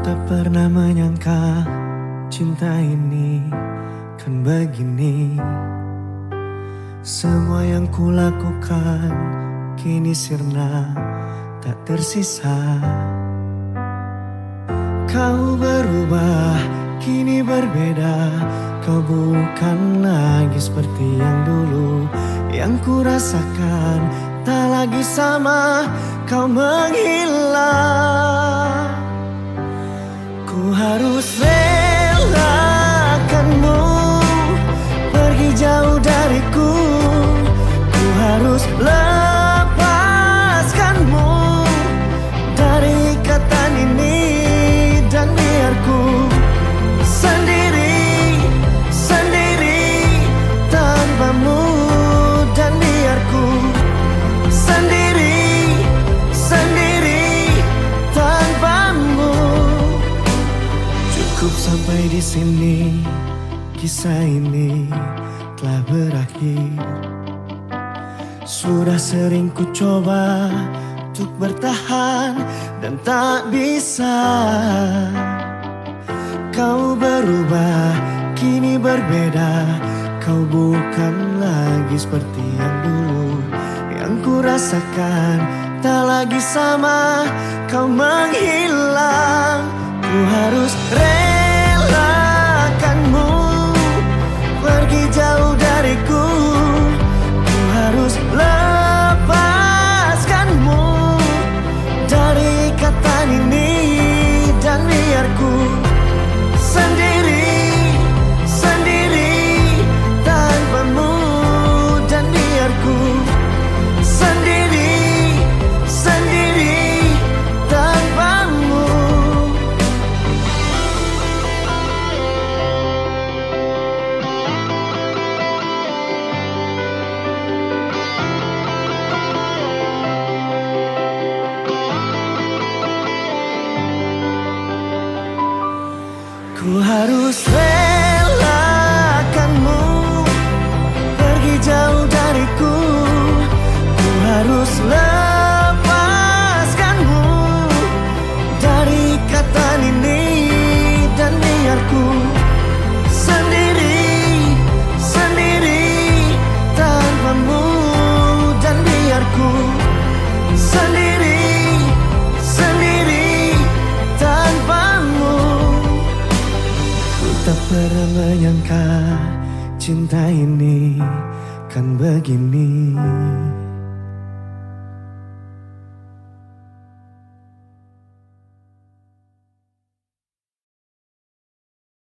Tak pernah menyangka cinta ini kan begini. Semua yang ku lakukan kini sirna tak tersisa. Kau berubah kini berbeda. Kau bukan lagi seperti yang dulu. Yang ku rasakan tak lagi sama. Kau menghilang Ku harus relakanmu. Pergi jauh dariku Ku harus sampai di sini, kisah ini telah berakhir. Sudah sering ku coba untuk bertahan dan tak bisa. Kau berubah, kini berbeda. Kau bukan lagi seperti yang dulu. Yang ku rasakan tak lagi sama. Kau menghilang, ku harus Ku harus relakanmu cinta ini kan begini